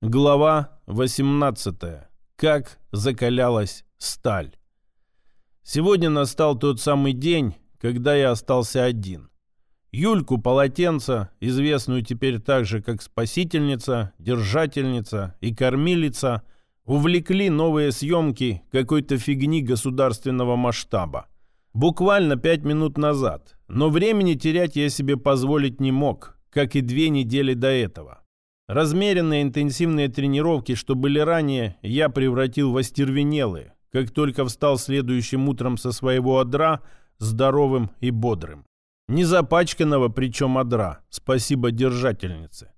Глава 18. Как закалялась сталь. Сегодня настал тот самый день, когда я остался один. Юльку Полотенца, известную теперь также как спасительница, держательница и кормилица, увлекли новые съемки какой-то фигни государственного масштаба. Буквально пять минут назад, но времени терять я себе позволить не мог, как и две недели до этого. Размеренные интенсивные тренировки, что были ранее, я превратил в остервенелые, как только встал следующим утром со своего одра, здоровым и бодрым. Не запачканного, причем одра, спасибо держательнице.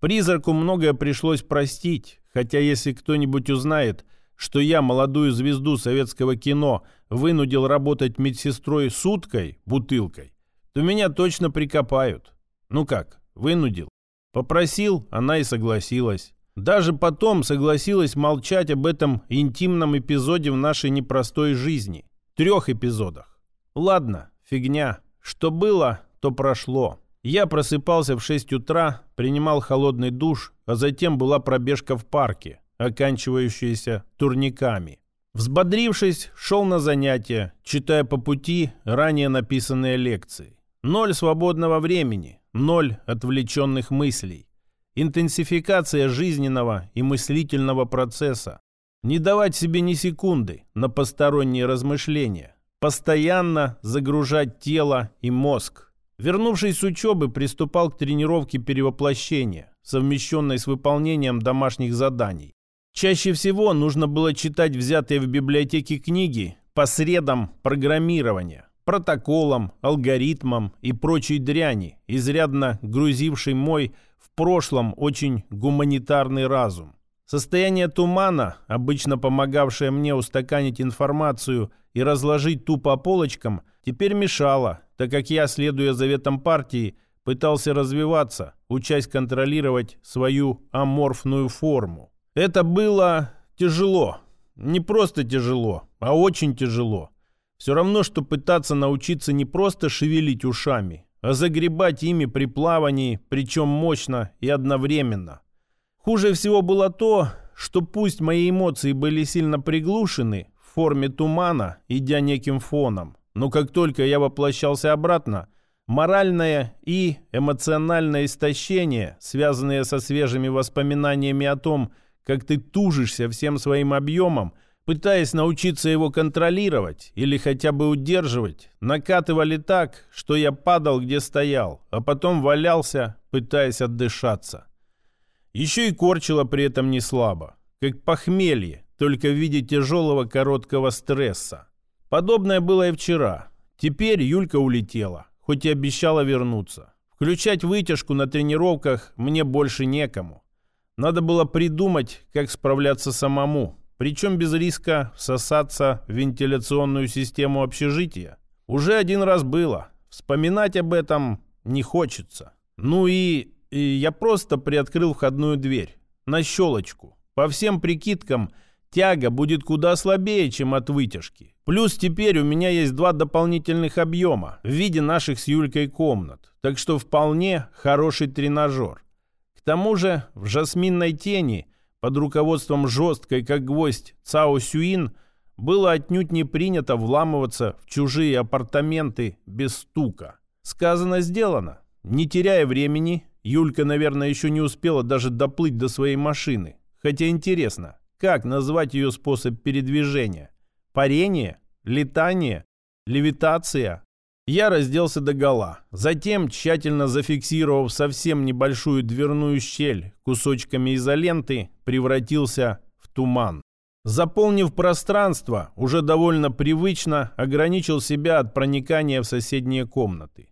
Призраку многое пришлось простить, хотя если кто-нибудь узнает, что я молодую звезду советского кино вынудил работать медсестрой суткой, бутылкой, то меня точно прикопают. Ну как, вынудил? Попросил, она и согласилась. Даже потом согласилась молчать об этом интимном эпизоде в нашей непростой жизни. Трех эпизодах. Ладно, фигня. Что было, то прошло. Я просыпался в 6 утра, принимал холодный душ, а затем была пробежка в парке, оканчивающаяся турниками. Взбодрившись, шел на занятия, читая по пути ранее написанные лекции. Ноль свободного времени, ноль отвлеченных мыслей. Интенсификация жизненного и мыслительного процесса. Не давать себе ни секунды на посторонние размышления. Постоянно загружать тело и мозг. Вернувшись с учебы, приступал к тренировке перевоплощения, совмещенной с выполнением домашних заданий. Чаще всего нужно было читать взятые в библиотеке книги по средам программирования, протоколам, алгоритмам и прочей дряни, изрядно грузивший мой в прошлом очень гуманитарный разум. Состояние тумана, обычно помогавшее мне устаканить информацию и разложить ту по полочкам, теперь мешало, так как я, следуя заветам партии, пытался развиваться, учась контролировать свою аморфную форму. Это было тяжело. Не просто тяжело, а очень тяжело. Все равно, что пытаться научиться не просто шевелить ушами, а загребать ими при плавании, причем мощно и одновременно. Хуже всего было то, что пусть мои эмоции были сильно приглушены в форме тумана, идя неким фоном, но как только я воплощался обратно, моральное и эмоциональное истощение, связанные со свежими воспоминаниями о том, как ты тужишься всем своим объемом, пытаясь научиться его контролировать или хотя бы удерживать, накатывали так, что я падал, где стоял, а потом валялся, пытаясь отдышаться. Еще и корчило при этом не слабо, как похмелье, только в виде тяжелого короткого стресса. Подобное было и вчера. Теперь Юлька улетела, хоть и обещала вернуться. Включать вытяжку на тренировках мне больше некому. Надо было придумать, как справляться самому, причем без риска всосаться в вентиляционную систему общежития. Уже один раз было. Вспоминать об этом не хочется. Ну и, и я просто приоткрыл входную дверь. На щелочку. По всем прикидкам, тяга будет куда слабее, чем от вытяжки. Плюс теперь у меня есть два дополнительных объема в виде наших с Юлькой комнат. Так что вполне хороший тренажер. К тому же в жасминной тени – под руководством жесткой, как гвоздь, Цао Сюин было отнюдь не принято вламываться в чужие апартаменты без стука. Сказано, сделано. Не теряя времени, Юлька, наверное, еще не успела даже доплыть до своей машины. Хотя интересно, как назвать ее способ передвижения? Парение? Летание? Левитация? Я разделся до гола. Затем, тщательно зафиксировав совсем небольшую дверную щель кусочками изоленты, превратился в туман. Заполнив пространство, уже довольно привычно ограничил себя от проникания в соседние комнаты.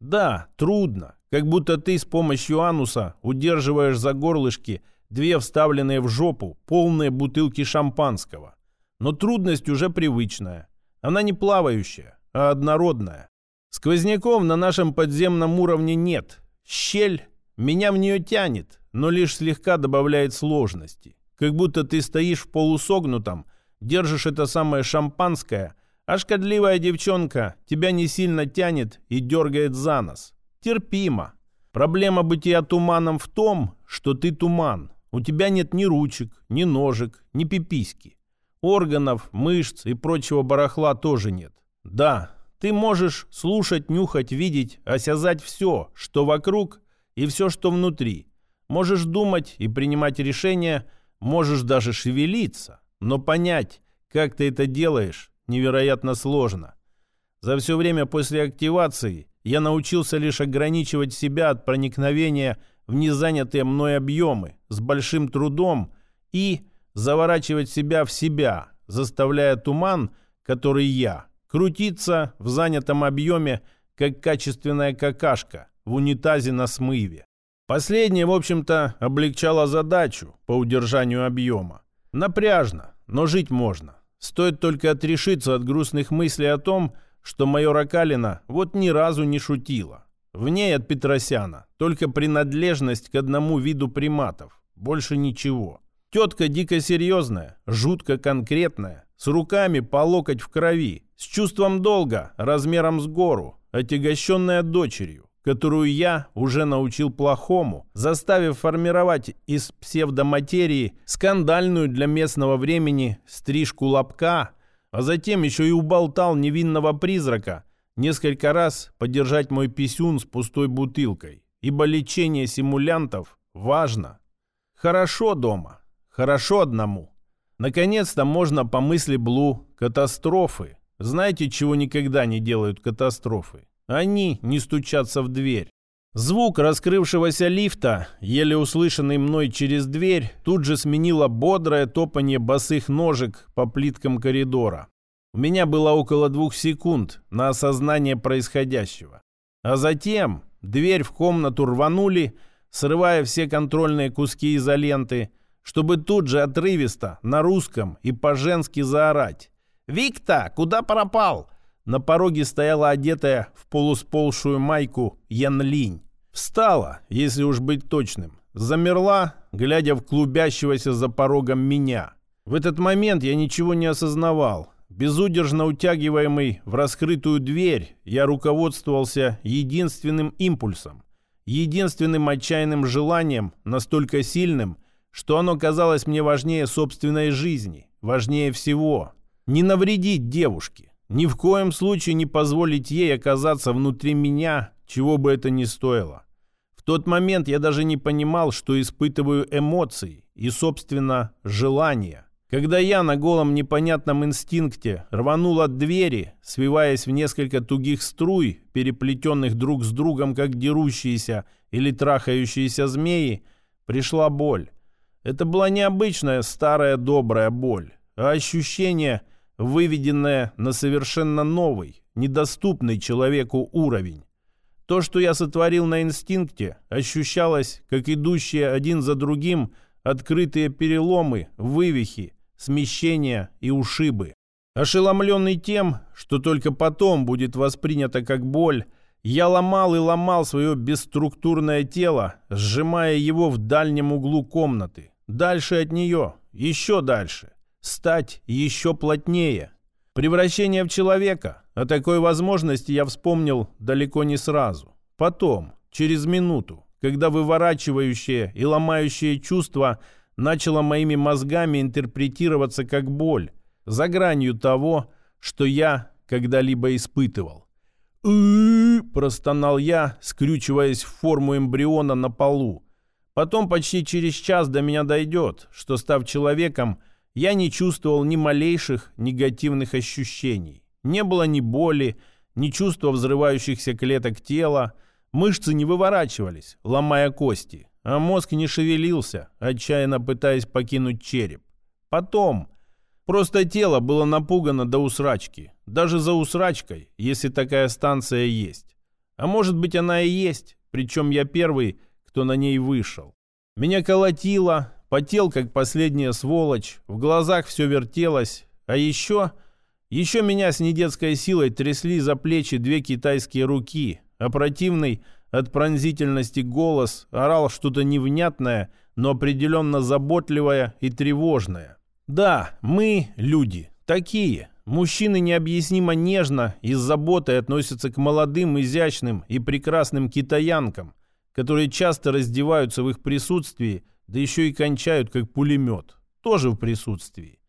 Да, трудно, как будто ты с помощью ануса удерживаешь за горлышки две вставленные в жопу полные бутылки шампанского. Но трудность уже привычная. Она не плавающая, а однородная. Сквозняков на нашем подземном уровне нет. Щель меня в нее тянет, но лишь слегка добавляет сложности. Как будто ты стоишь в полусогнутом, держишь это самое шампанское, а шкодливая девчонка тебя не сильно тянет и дергает за нос. Терпимо. Проблема бытия туманом в том, что ты туман. У тебя нет ни ручек, ни ножек, ни пиписьки. Органов, мышц и прочего барахла тоже нет. Да, ты можешь слушать, нюхать, видеть, осязать все, что вокруг и все, что внутри. Можешь думать и принимать решения, можешь даже шевелиться, но понять, как ты это делаешь, невероятно сложно. За все время после активации я научился лишь ограничивать себя от проникновения в незанятые мной объемы с большим трудом и заворачивать себя в себя, заставляя туман, который я, крутиться в занятом объеме, как качественная какашка в унитазе на смыве. Последнее, в общем-то, облегчало задачу по удержанию объема. Напряжно, но жить можно. Стоит только отрешиться от грустных мыслей о том, что майор Акалина вот ни разу не шутила. В ней от Петросяна только принадлежность к одному виду приматов. Больше ничего. Тетка дико серьезная, жутко конкретная, с руками по локоть в крови, с чувством долга, размером с гору, отягощенная дочерью, которую я уже научил плохому, заставив формировать из псевдоматерии скандальную для местного времени стрижку лобка, а затем еще и уболтал невинного призрака несколько раз подержать мой писюн с пустой бутылкой, ибо лечение симулянтов важно. Хорошо дома, хорошо одному. Наконец-то можно по мысли Блу катастрофы. Знаете, чего никогда не делают катастрофы? Они не стучатся в дверь. Звук раскрывшегося лифта, еле услышанный мной через дверь, тут же сменило бодрое топание босых ножек по плиткам коридора. У меня было около двух секунд на осознание происходящего. А затем дверь в комнату рванули, срывая все контрольные куски изоленты, чтобы тут же отрывисто на русском и по-женски заорать. «Викта, куда пропал?» На пороге стояла одетая в полусползшую майку Ян Линь. Встала, если уж быть точным. Замерла, глядя в клубящегося за порогом меня. В этот момент я ничего не осознавал. Безудержно утягиваемый в раскрытую дверь, я руководствовался единственным импульсом. Единственным отчаянным желанием, настолько сильным, что оно казалось мне важнее собственной жизни, важнее всего. Не навредить девушке. Ни в коем случае не позволить ей оказаться внутри меня, чего бы это ни стоило. В тот момент я даже не понимал, что испытываю эмоции и, собственно, желания. Когда я на голом непонятном инстинкте рванул от двери, свиваясь в несколько тугих струй, переплетенных друг с другом, как дерущиеся или трахающиеся змеи, пришла боль. Это была необычная старая добрая боль, а ощущение – выведенное на совершенно новый, недоступный человеку уровень. То, что я сотворил на инстинкте, ощущалось, как идущие один за другим открытые переломы, вывихи, смещения и ушибы. Ошеломленный тем, что только потом будет воспринято как боль, я ломал и ломал свое бесструктурное тело, сжимая его в дальнем углу комнаты. Дальше от нее, еще дальше стать еще плотнее. Превращение в человека. О такой возможности я вспомнил далеко не сразу. Потом, через минуту, когда выворачивающее и ломающее чувство начало моими мозгами интерпретироваться как боль, за гранью того, что я когда-либо испытывал. простонал я, скрючиваясь в форму эмбриона на полу. Потом почти через час до меня дойдет, что, став человеком, я не чувствовал ни малейших негативных ощущений. Не было ни боли, ни чувства взрывающихся клеток тела. Мышцы не выворачивались, ломая кости, а мозг не шевелился, отчаянно пытаясь покинуть череп. Потом... Просто тело было напугано до усрачки. Даже за усрачкой, если такая станция есть. А может быть она и есть, причем я первый, кто на ней вышел. Меня колотило, потел, как последняя сволочь, в глазах все вертелось, а еще... Еще меня с недетской силой трясли за плечи две китайские руки, а противный от пронзительности голос орал что-то невнятное, но определенно заботливое и тревожное. Да, мы, люди, такие. Мужчины необъяснимо нежно и с заботой относятся к молодым, изящным и прекрасным китаянкам, которые часто раздеваются в их присутствии да еще и кончают как пулемет, тоже в присутствии.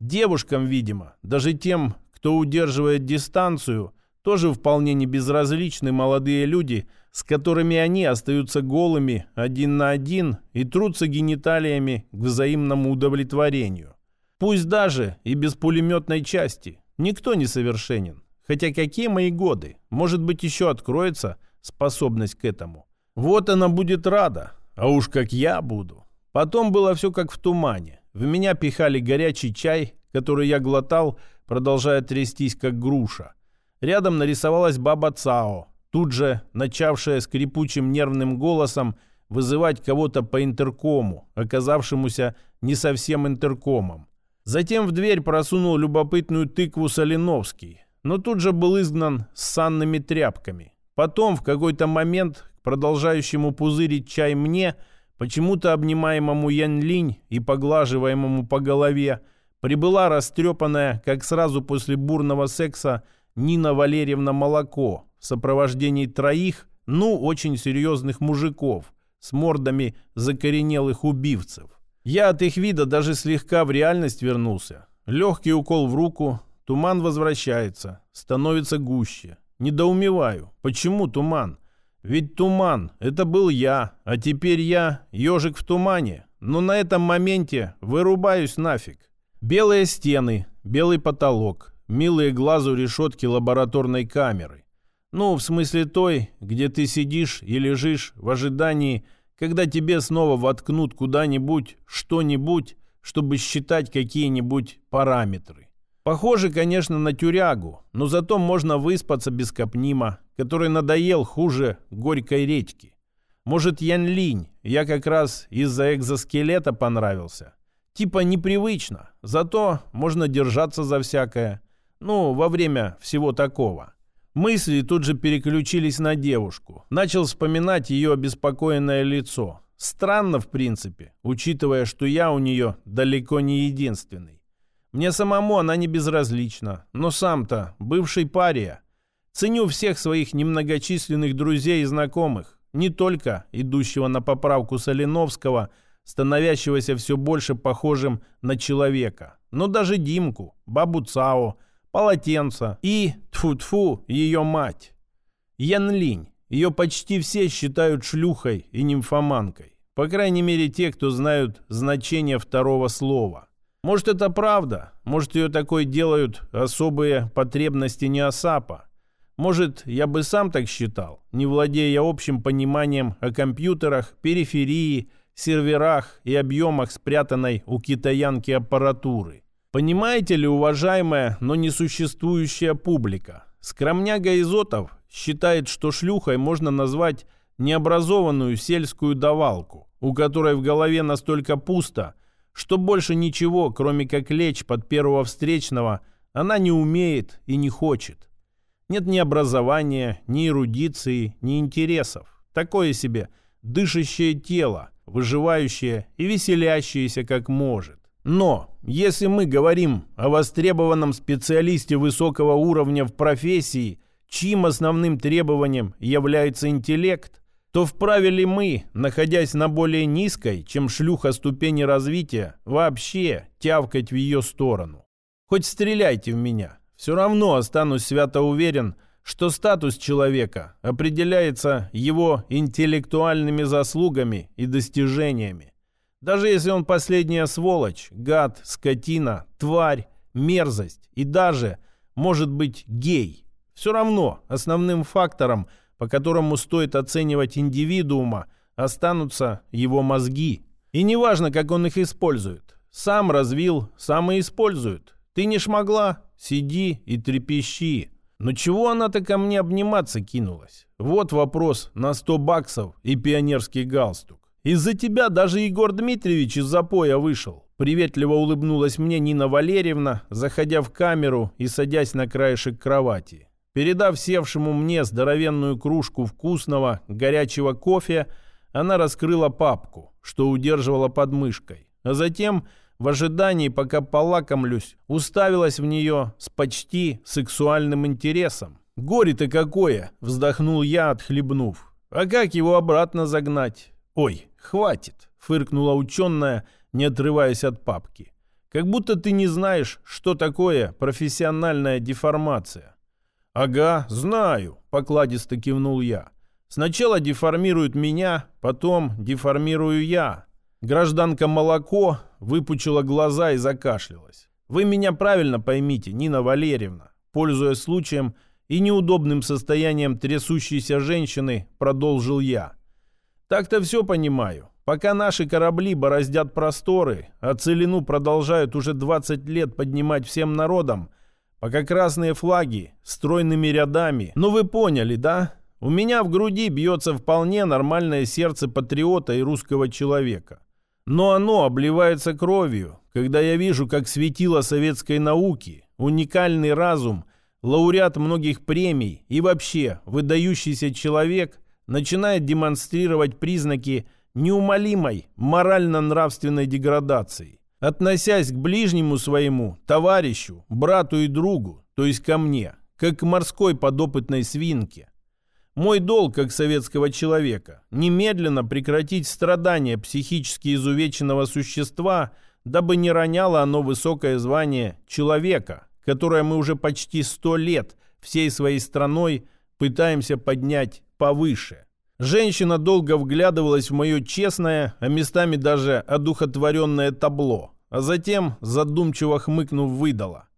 Девушкам, видимо, даже тем, кто удерживает дистанцию, тоже вполне не безразличны молодые люди, с которыми они остаются голыми один на один и трутся гениталиями к взаимному удовлетворению. Пусть даже и без пулеметной части. Никто не совершенен. Хотя какие мои годы? Может быть, еще откроется способность к этому. Вот она будет рада. А уж как я буду. Потом было все как в тумане. В меня пихали горячий чай, который я глотал, продолжая трястись, как груша. Рядом нарисовалась баба Цао, тут же начавшая скрипучим нервным голосом вызывать кого-то по интеркому, оказавшемуся не совсем интеркомом. Затем в дверь просунул любопытную тыкву Соленовский, но тут же был изгнан с санными тряпками. Потом, в какой-то момент, продолжающему пузырить чай мне, почему-то обнимаемому Ян Линь и поглаживаемому по голове, прибыла растрепанная, как сразу после бурного секса, Нина Валерьевна Молоко в сопровождении троих, ну, очень серьезных мужиков с мордами закоренелых убивцев. Я от их вида даже слегка в реальность вернулся. Легкий укол в руку, туман возвращается, становится гуще. Недоумеваю, почему туман? Ведь туман — это был я, а теперь я — ежик в тумане. Но на этом моменте вырубаюсь нафиг. Белые стены, белый потолок, милые глазу решетки лабораторной камеры. Ну, в смысле той, где ты сидишь и лежишь в ожидании, когда тебе снова воткнут куда-нибудь что-нибудь, чтобы считать какие-нибудь параметры. Похоже, конечно, на тюрягу, но зато можно выспаться без капнима, который надоел хуже горькой редьки. Может, Ян Линь, я как раз из-за экзоскелета понравился. Типа непривычно, зато можно держаться за всякое. Ну, во время всего такого. Мысли тут же переключились на девушку. Начал вспоминать ее обеспокоенное лицо. Странно, в принципе, учитывая, что я у нее далеко не единственный. Мне самому она не безразлична, но сам-то бывший пария. Ценю всех своих немногочисленных друзей и знакомых, не только идущего на поправку Соленовского, становящегося все больше похожим на человека, но даже Димку, бабу Цао, полотенца и, тфу-тфу, ее мать. Ян Линь. Ее почти все считают шлюхой и нимфоманкой. По крайней мере, те, кто знают значение второго слова. Может, это правда. Может, ее такой делают особые потребности неосапа. Может, я бы сам так считал, не владея общим пониманием о компьютерах, периферии, серверах и объемах спрятанной у китаянки аппаратуры. Понимаете ли, уважаемая, но несуществующая публика, скромняга Изотов считает, что шлюхой можно назвать необразованную сельскую давалку, у которой в голове настолько пусто, что больше ничего, кроме как лечь под первого встречного, она не умеет и не хочет. Нет ни образования, ни эрудиции, ни интересов. Такое себе дышащее тело, выживающее и веселящееся как может. Но если мы говорим о востребованном специалисте высокого уровня в профессии, чьим основным требованием является интеллект, то вправе ли мы, находясь на более низкой, чем шлюха ступени развития, вообще тявкать в ее сторону? Хоть стреляйте в меня. Все равно останусь свято уверен, что статус человека определяется его интеллектуальными заслугами и достижениями. Даже если он последняя сволочь, гад, скотина, тварь, мерзость и даже, может быть, гей. Все равно основным фактором, по которому стоит оценивать индивидуума, останутся его мозги. И неважно, как он их использует. Сам развил, сам и использует. Ты не шмогла? Сиди и трепещи. Но чего она-то ко мне обниматься кинулась? Вот вопрос на 100 баксов и пионерский галстук. Из-за тебя даже Егор Дмитриевич из запоя вышел. Приветливо улыбнулась мне Нина Валерьевна, заходя в камеру и садясь на краешек кровати. Передав севшему мне здоровенную кружку вкусного горячего кофе, она раскрыла папку, что удерживала под мышкой, а затем, в ожидании, пока полакомлюсь, уставилась в нее с почти сексуальным интересом. «Горе-то какое!» — вздохнул я, отхлебнув. «А как его обратно загнать?» «Ой, хватит!» — фыркнула ученая, не отрываясь от папки. «Как будто ты не знаешь, что такое профессиональная деформация». «Ага, знаю», — покладисто кивнул я. «Сначала деформируют меня, потом деформирую я». Гражданка Молоко выпучила глаза и закашлялась. «Вы меня правильно поймите, Нина Валерьевна». Пользуясь случаем и неудобным состоянием трясущейся женщины, продолжил я. «Так-то все понимаю. Пока наши корабли бороздят просторы, а целину продолжают уже 20 лет поднимать всем народом, пока красные флаги стройными рядами. Ну вы поняли, да? У меня в груди бьется вполне нормальное сердце патриота и русского человека. Но оно обливается кровью, когда я вижу, как светило советской науки, уникальный разум, лауреат многих премий и вообще выдающийся человек начинает демонстрировать признаки неумолимой морально-нравственной деградации относясь к ближнему своему, товарищу, брату и другу, то есть ко мне, как к морской подопытной свинке. Мой долг, как советского человека, немедленно прекратить страдания психически изувеченного существа, дабы не роняло оно высокое звание человека, которое мы уже почти сто лет всей своей страной пытаемся поднять повыше. Женщина долго вглядывалась в мое честное, а местами даже одухотворенное табло, а затем, задумчиво хмыкнув, выдала.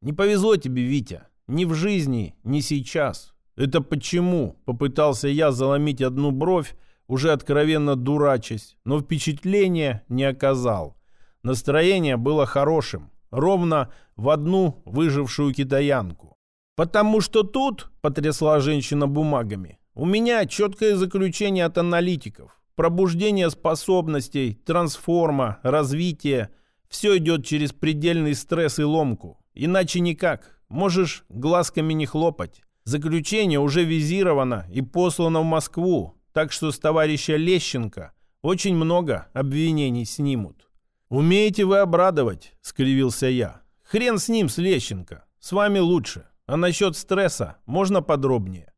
«Не повезло тебе, Витя. Ни в жизни, ни сейчас. Это почему?» Попытался я заломить одну бровь, уже откровенно дурачась, но впечатления не оказал. Настроение было хорошим, ровно в одну выжившую китаянку. «Потому что тут», — потрясла женщина бумагами, у меня четкое заключение от аналитиков. Пробуждение способностей, трансформа, развитие. Все идет через предельный стресс и ломку. Иначе никак. Можешь глазками не хлопать. Заключение уже визировано и послано в Москву. Так что с товарища Лещенко очень много обвинений снимут. «Умеете вы обрадовать», — скривился я. «Хрен с ним, с Лещенко. С вами лучше. А насчет стресса можно подробнее?»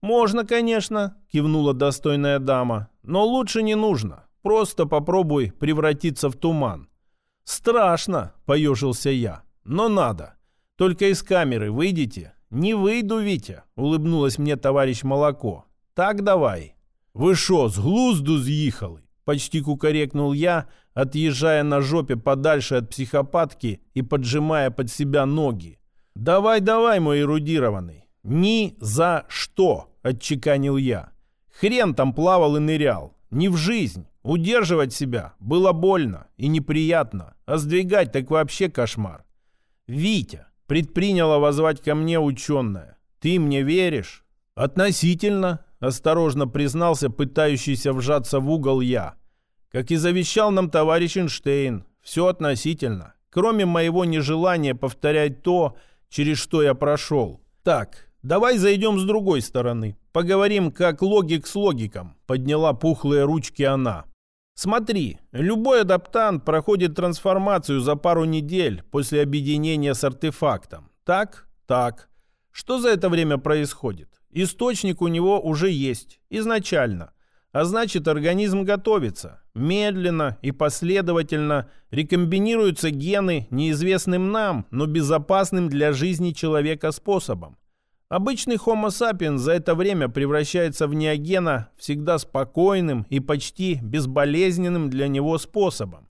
«Можно, конечно», — кивнула достойная дама. «Но лучше не нужно. Просто попробуй превратиться в туман». «Страшно», — поежился я. «Но надо. Только из камеры выйдите». «Не выйду, Витя», — улыбнулась мне товарищ Молоко. «Так давай». «Вы шо, с глузду съехали?» Почти кукарекнул я, отъезжая на жопе подальше от психопатки и поджимая под себя ноги. «Давай, давай, мой эрудированный. «Ни за что!» — отчеканил я. «Хрен там плавал и нырял. Не в жизнь. Удерживать себя было больно и неприятно, а сдвигать так вообще кошмар. «Витя!» — предприняла возвать ко мне ученая. «Ты мне веришь?» «Относительно», — осторожно признался пытающийся вжаться в угол я. «Как и завещал нам товарищ Эйнштейн, все относительно, кроме моего нежелания повторять то, через что я прошел. Так, «Давай зайдем с другой стороны. Поговорим, как логик с логиком», — подняла пухлые ручки она. «Смотри, любой адаптант проходит трансформацию за пару недель после объединения с артефактом. Так? Так. Что за это время происходит? Источник у него уже есть, изначально. А значит, организм готовится. Медленно и последовательно рекомбинируются гены неизвестным нам, но безопасным для жизни человека способом. Обычный Homo sapiens за это время превращается в неогена всегда спокойным и почти безболезненным для него способом.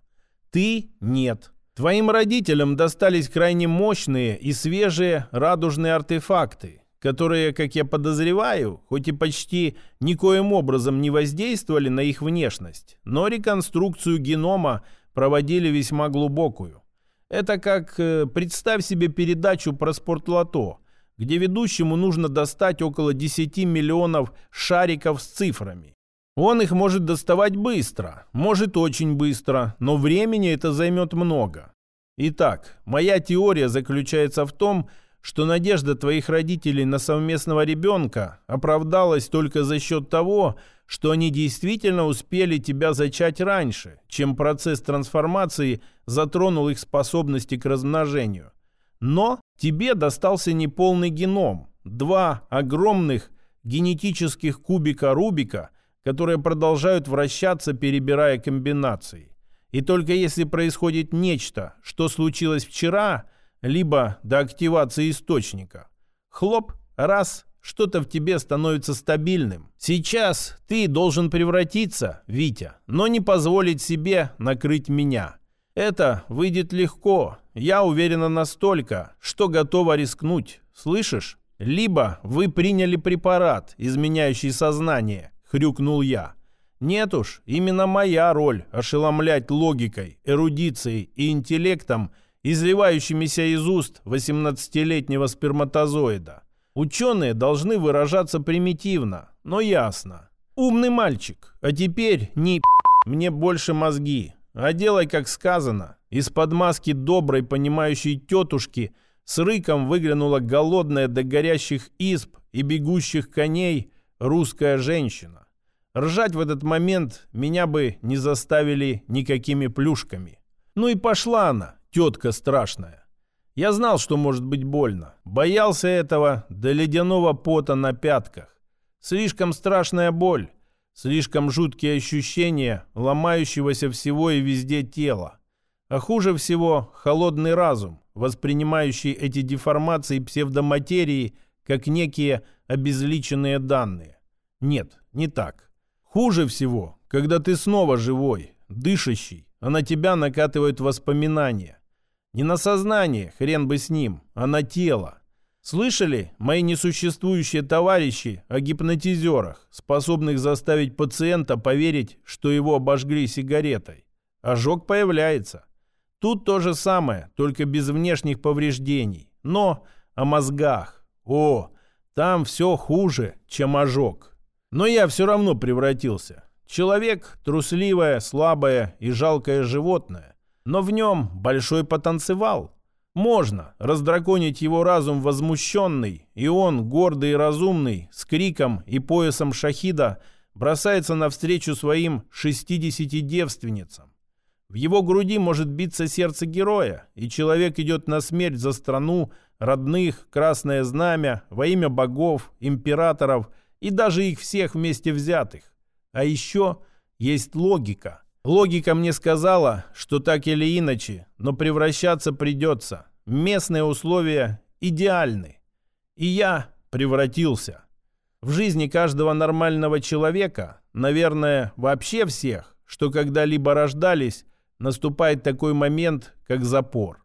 Ты – нет. Твоим родителям достались крайне мощные и свежие радужные артефакты, которые, как я подозреваю, хоть и почти никоим образом не воздействовали на их внешность, но реконструкцию генома проводили весьма глубокую. Это как, э, представь себе передачу про спортлото – где ведущему нужно достать около 10 миллионов шариков с цифрами. Он их может доставать быстро, может очень быстро, но времени это займет много. Итак, моя теория заключается в том, что надежда твоих родителей на совместного ребенка оправдалась только за счет того, что они действительно успели тебя зачать раньше, чем процесс трансформации затронул их способности к размножению. Но тебе достался неполный геном. Два огромных генетических кубика Рубика, которые продолжают вращаться, перебирая комбинации. И только если происходит нечто, что случилось вчера, либо до активации источника, хлоп, раз, что-то в тебе становится стабильным. Сейчас ты должен превратиться, Витя, но не позволить себе накрыть меня. Это выйдет легко. Я уверена настолько, что готова рискнуть. Слышишь? Либо вы приняли препарат, изменяющий сознание, хрюкнул я. Нет уж, именно моя роль ошеломлять логикой, эрудицией и интеллектом, изливающимися из уст 18-летнего сперматозоида. Ученые должны выражаться примитивно, но ясно. Умный мальчик, а теперь не мне больше мозги, а делай, как сказано. Из-под маски доброй, понимающей тетушки с рыком выглянула голодная до горящих исп и бегущих коней русская женщина. Ржать в этот момент меня бы не заставили никакими плюшками. Ну и пошла она, тетка страшная. Я знал, что может быть больно. Боялся этого до ледяного пота на пятках. Слишком страшная боль, слишком жуткие ощущения ломающегося всего и везде тела. А хуже всего холодный разум, воспринимающий эти деформации псевдоматерии как некие обезличенные данные. Нет, не так. Хуже всего, когда ты снова живой, дышащий, а на тебя накатывают воспоминания, не на сознание, хрен бы с ним, а на тело. Слышали мои несуществующие товарищи о гипнотизерах, способных заставить пациента поверить, что его обожгли сигаретой? Ожог появляется. Тут то же самое, только без внешних повреждений. Но о мозгах. О, там все хуже, чем ожог. Но я все равно превратился. Человек – трусливое, слабое и жалкое животное но в нем большой потанцевал. Можно раздраконить его разум возмущенный, и он, гордый и разумный, с криком и поясом шахида, бросается навстречу своим 60 девственницам. В его груди может биться сердце героя, и человек идет на смерть за страну, родных, красное знамя, во имя богов, императоров и даже их всех вместе взятых. А еще есть логика – Логика мне сказала, что так или иначе, но превращаться придется. Местные условия идеальны. И я превратился. В жизни каждого нормального человека, наверное, вообще всех, что когда-либо рождались, наступает такой момент, как запор.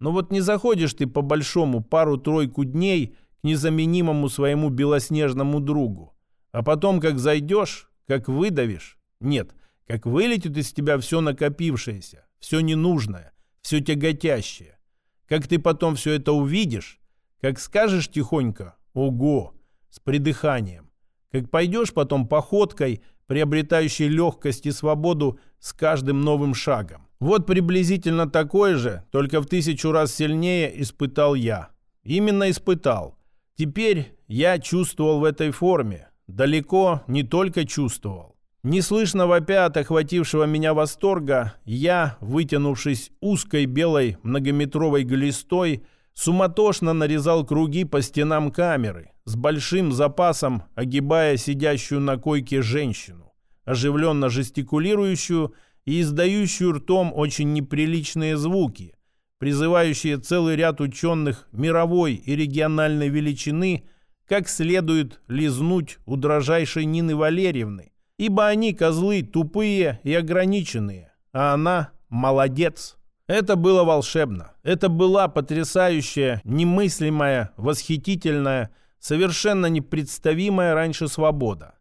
Но вот не заходишь ты по большому пару-тройку дней к незаменимому своему белоснежному другу. А потом, как зайдешь, как выдавишь. Нет, как вылетит из тебя все накопившееся, все ненужное, все тяготящее. Как ты потом все это увидишь, как скажешь тихонько «Ого!» с придыханием, как пойдешь потом походкой, приобретающей легкость и свободу с каждым новым шагом. Вот приблизительно такое же, только в тысячу раз сильнее испытал я. Именно испытал. Теперь я чувствовал в этой форме. Далеко не только чувствовал. Неслышно вопя от охватившего меня восторга, я, вытянувшись узкой белой многометровой глистой, суматошно нарезал круги по стенам камеры, с большим запасом огибая сидящую на койке женщину, оживленно жестикулирующую и издающую ртом очень неприличные звуки, призывающие целый ряд ученых мировой и региональной величины как следует лизнуть у дрожайшей Нины Валерьевны, ибо они козлы тупые и ограниченные, а она молодец. Это было волшебно. Это была потрясающая, немыслимая, восхитительная, совершенно непредставимая раньше свобода.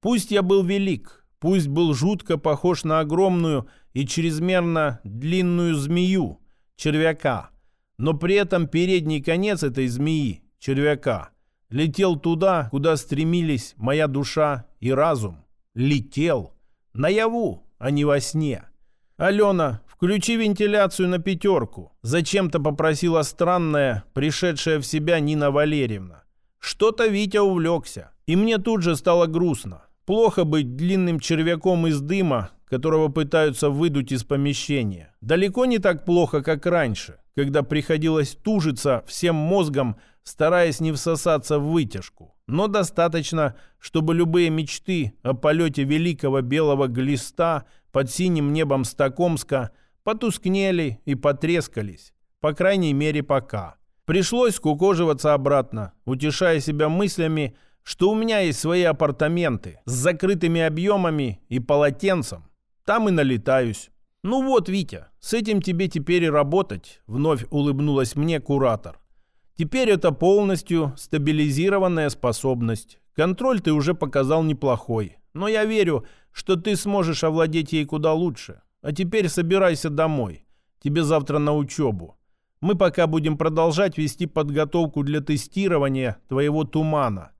Пусть я был велик, пусть был жутко похож на огромную и чрезмерно длинную змею, червяка, но при этом передний конец этой змеи, червяка, летел туда, куда стремились моя душа и разум летел. Наяву, а не во сне. «Алена, включи вентиляцию на пятерку», — зачем-то попросила странная, пришедшая в себя Нина Валерьевна. Что-то Витя увлекся, и мне тут же стало грустно. Плохо быть длинным червяком из дыма, которого пытаются выдуть из помещения. Далеко не так плохо, как раньше, когда приходилось тужиться всем мозгом, стараясь не всосаться в вытяжку. Но достаточно, чтобы любые мечты о полете великого белого глиста под синим небом Стокомска потускнели и потрескались. По крайней мере, пока. Пришлось кукоживаться обратно, утешая себя мыслями, что у меня есть свои апартаменты с закрытыми объемами и полотенцем. Там и налетаюсь. «Ну вот, Витя, с этим тебе теперь и работать», — вновь улыбнулась мне куратор. «Теперь это полностью стабилизированная способность. Контроль ты уже показал неплохой, но я верю, что ты сможешь овладеть ей куда лучше. А теперь собирайся домой. Тебе завтра на учебу. Мы пока будем продолжать вести подготовку для тестирования твоего тумана.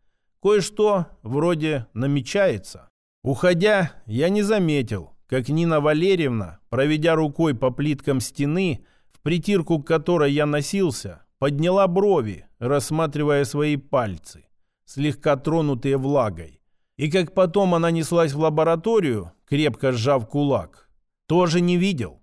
Кое-что вроде намечается». Уходя, я не заметил, как Нина Валерьевна, проведя рукой по плиткам стены, в притирку к которой я носился, подняла брови, рассматривая свои пальцы, слегка тронутые влагой. И как потом она неслась в лабораторию, крепко сжав кулак, тоже не видел.